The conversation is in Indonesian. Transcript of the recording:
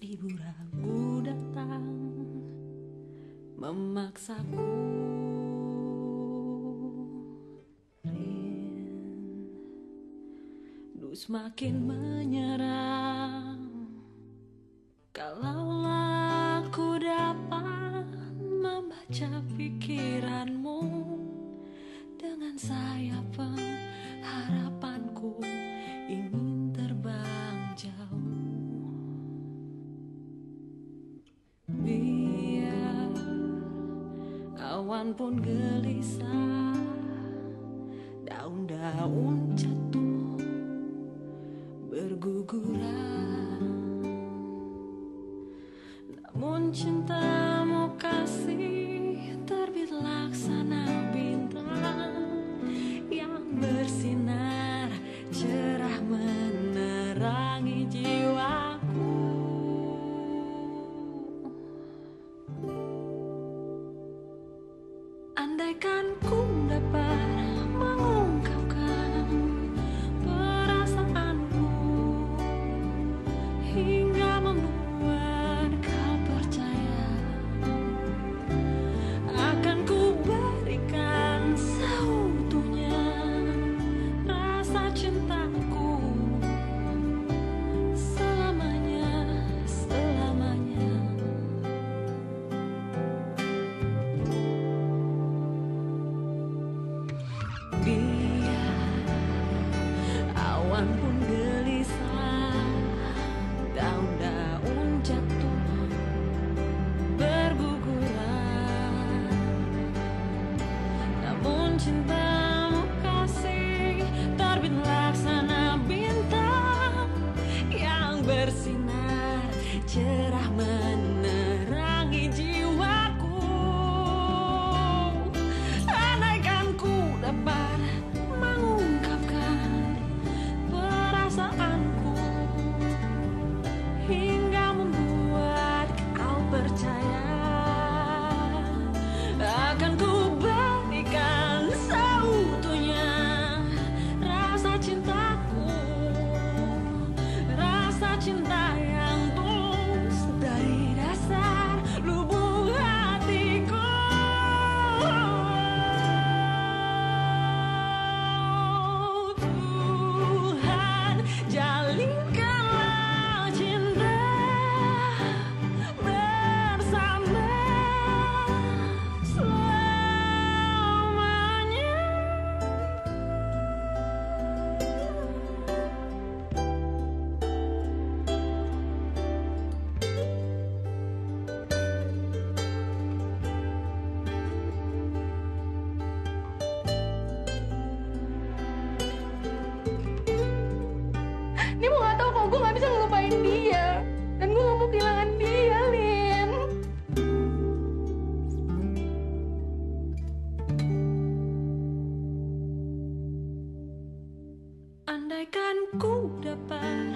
Ibu ragu datang memaksaku. Terus makin menyerah. pun gelisah Daun-daun jatuh berguguran. Namun cintamu kasih Berikan cintamu kasih Terbit laksana bintang yang bersinar gak bisa ngelupain dia. Dan gue nggak mau kehilangan dia Lin. Andaikan ku dapat